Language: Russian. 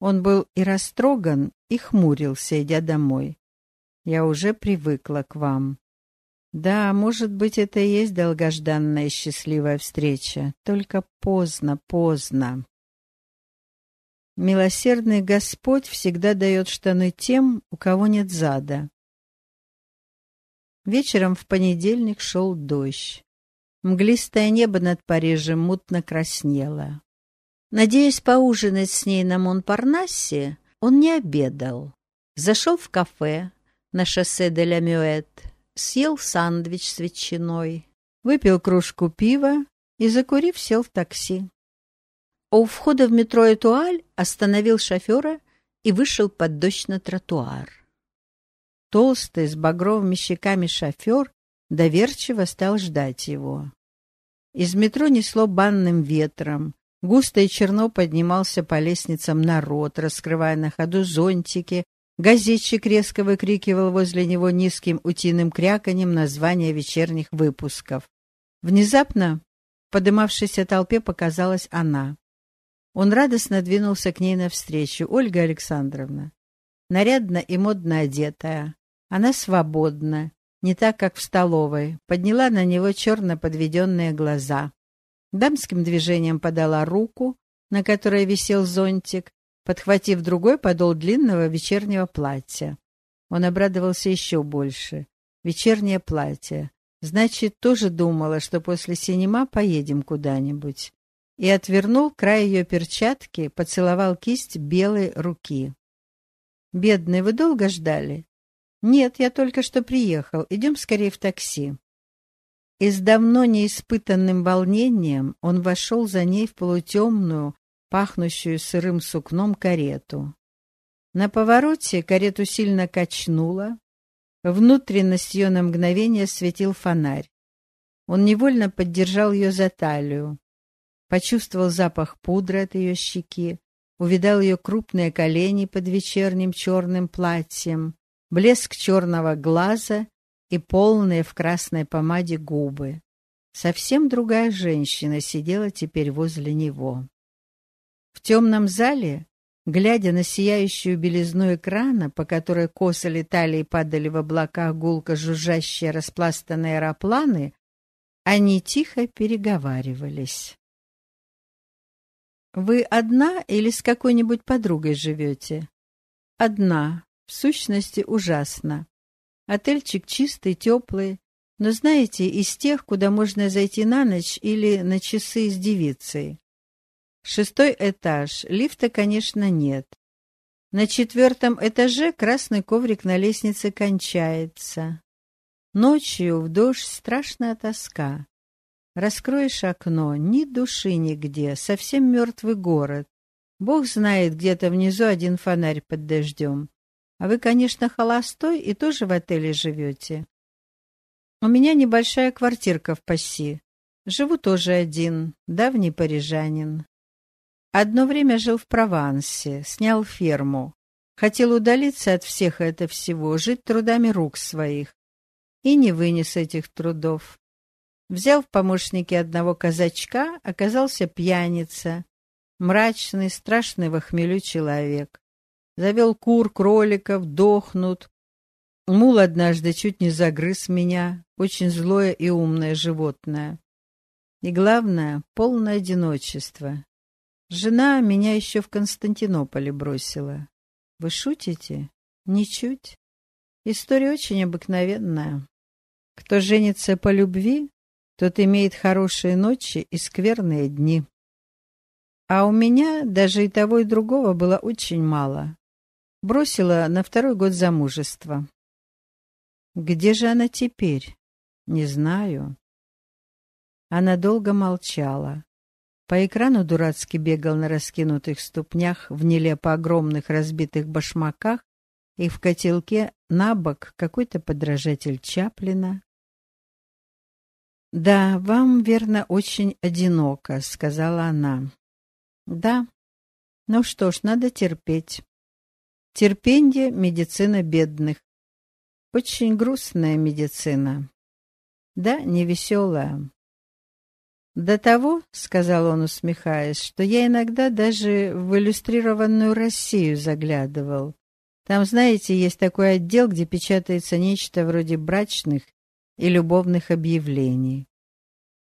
Он был и растроган, и хмурился, идя домой. «Я уже привыкла к вам. Да, может быть, это и есть долгожданная счастливая встреча, только поздно, поздно. Милосердный Господь всегда дает штаны тем, у кого нет зада. Вечером в понедельник шел дождь. Мглистое небо над Парижем мутно краснело. Надеясь поужинать с ней на Монпарнассе, он не обедал. Зашел в кафе на шоссе де ля Мюэт, съел сандвич с ветчиной, выпил кружку пива и, закурив, сел в такси. У входа в метро Этуаль остановил шофера и вышел под дождь на тротуар. Толстый, с багровыми щеками шофер доверчиво стал ждать его. Из метро несло банным ветром. Густо и черно поднимался по лестницам народ, раскрывая на ходу зонтики, Газетчик резко выкрикивал возле него низким утиным кряканьем названия вечерних выпусков. Внезапно, подымавшейся толпе, показалась она. Он радостно двинулся к ней навстречу. Ольга Александровна, нарядно и модно одетая, она свободна, не так, как в столовой, подняла на него черно подведенные глаза. Дамским движением подала руку, на которой висел зонтик, подхватив другой подол длинного вечернего платья. Он обрадовался еще больше. Вечернее платье. Значит, тоже думала, что после синема поедем куда-нибудь. И отвернул край ее перчатки, поцеловал кисть белой руки. «Бедный, вы долго ждали?» «Нет, я только что приехал. Идем скорее в такси». И с давно неиспытанным волнением он вошел за ней в полутемную, пахнущую сырым сукном карету. На повороте карету сильно качнуло. Внутренность ее на мгновение светил фонарь. Он невольно поддержал ее за талию. Почувствовал запах пудры от ее щеки, увидал ее крупные колени под вечерним черным платьем, блеск черного глаза и полные в красной помаде губы. Совсем другая женщина сидела теперь возле него. В темном зале, глядя на сияющую белизну экрана, по которой косо летали и падали в облаках гулко жужжащие распластанные аэропланы, они тихо переговаривались. «Вы одна или с какой-нибудь подругой живете?» «Одна. В сущности, ужасно. Отельчик чистый, теплый, но, знаете, из тех, куда можно зайти на ночь или на часы с девицей. Шестой этаж. Лифта, конечно, нет. На четвертом этаже красный коврик на лестнице кончается. Ночью в дождь страшная тоска. Раскроешь окно, ни души нигде, совсем мертвый город. Бог знает, где-то внизу один фонарь под дождем. А вы, конечно, холостой и тоже в отеле живете. У меня небольшая квартирка в Пасси. Живу тоже один, давний парижанин. Одно время жил в Провансе, снял ферму. Хотел удалиться от всех это всего, жить трудами рук своих. И не вынес этих трудов. Взял в помощники одного казачка, оказался пьяница, мрачный, страшный во хмелю человек. Завел кур, кроликов, дохнут. Мул однажды чуть не загрыз меня, очень злое и умное животное. И главное — полное одиночество. Жена меня еще в Константинополе бросила. Вы шутите? Ничуть. История очень обыкновенная. Кто женится по любви, тот имеет хорошие ночи и скверные дни. А у меня даже и того, и другого было очень мало. Бросила на второй год замужества. Где же она теперь? Не знаю. Она долго молчала. По экрану дурацки бегал на раскинутых ступнях в нелепо огромных разбитых башмаках и в котелке на бок какой-то подражатель Чаплина. «Да, вам, верно, очень одиноко», — сказала она. «Да. Ну что ж, надо терпеть. Терпенье — медицина бедных. Очень грустная медицина. Да, невеселая. «До того, — сказал он, усмехаясь, — что я иногда даже в иллюстрированную Россию заглядывал. Там, знаете, есть такой отдел, где печатается нечто вроде брачных и любовных объявлений.